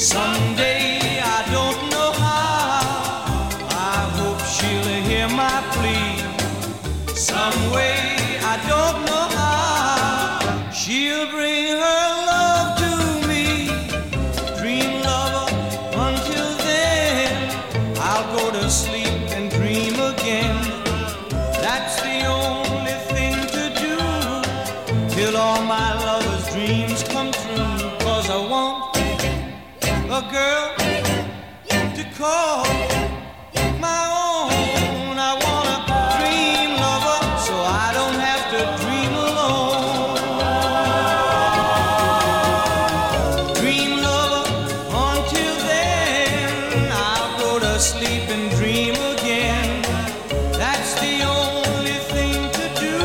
Someday I don't know how. I hope she'll hear my plea. Some way I don't know how. She'll bring her love to me. Dream lover, until then, I'll go to sleep and dream again. That's the only thing to do till all my lover's dreams come true a girl to call my own. I want a dream lover so I don't have to dream alone. Dream lover, until then, I'll go to sleep and dream again. That's the only thing to do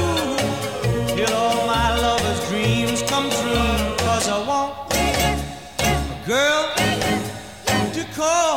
till all my lover's dreams come true. Cause I want a girl call.